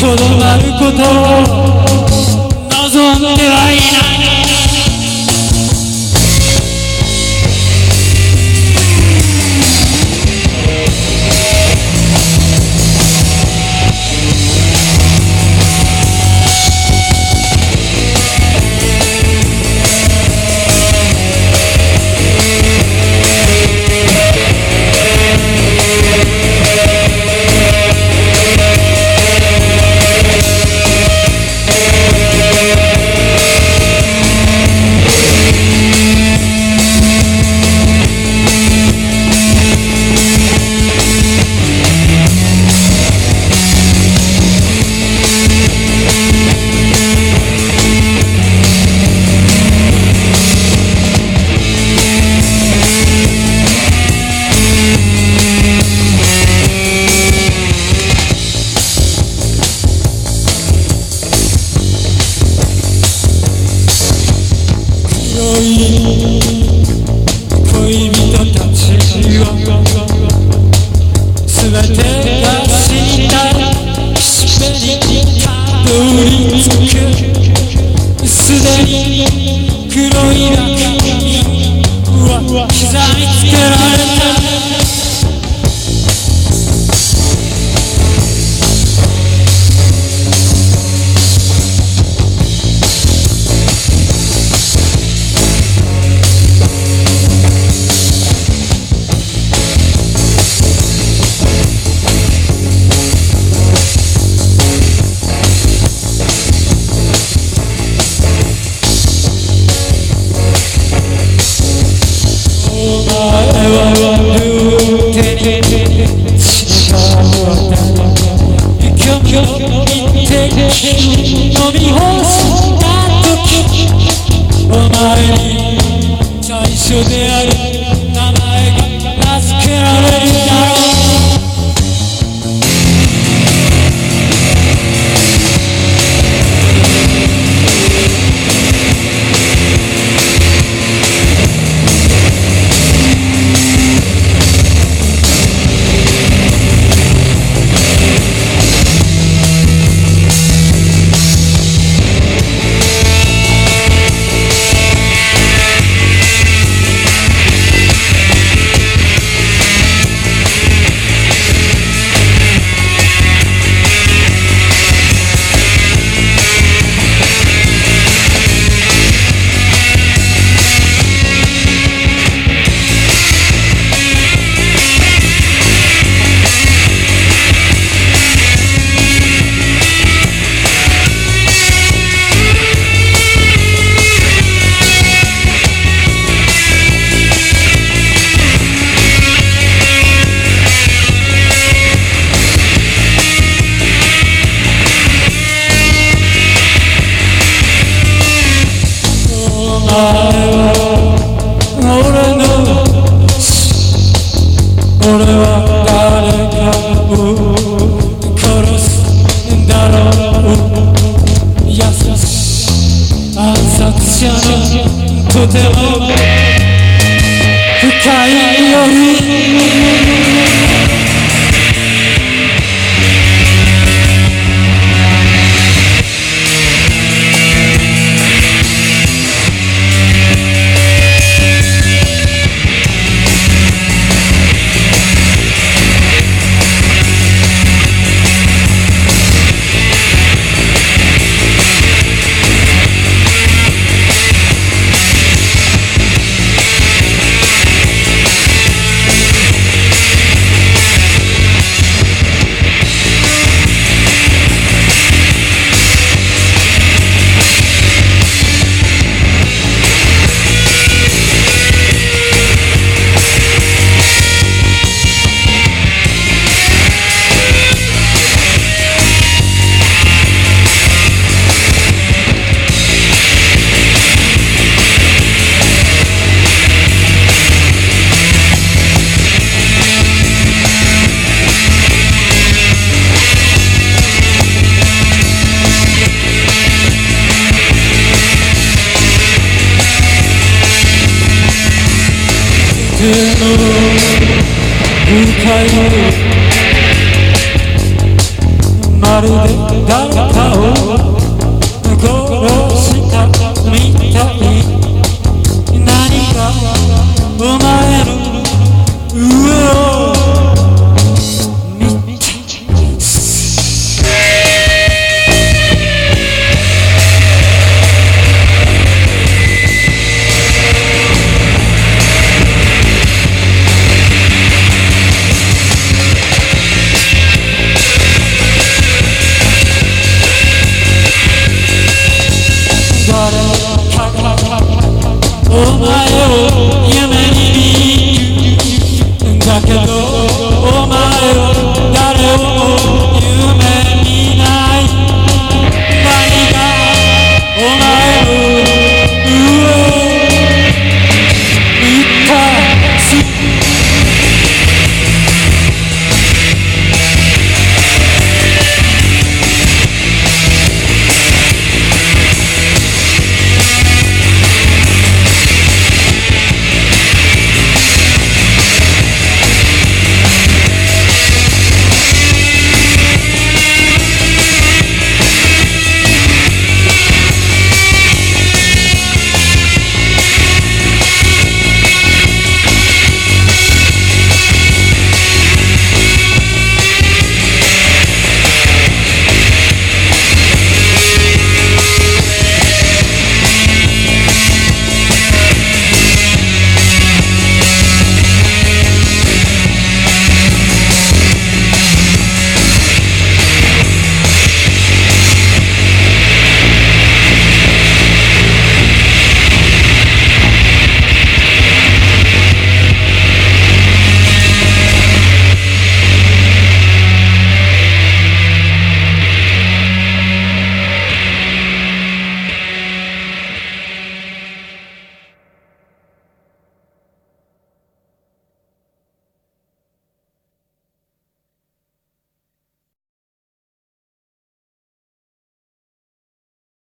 とどまること。を望んで黒い中に刻みつけられた Yeah. tell her 深いまるで誰かを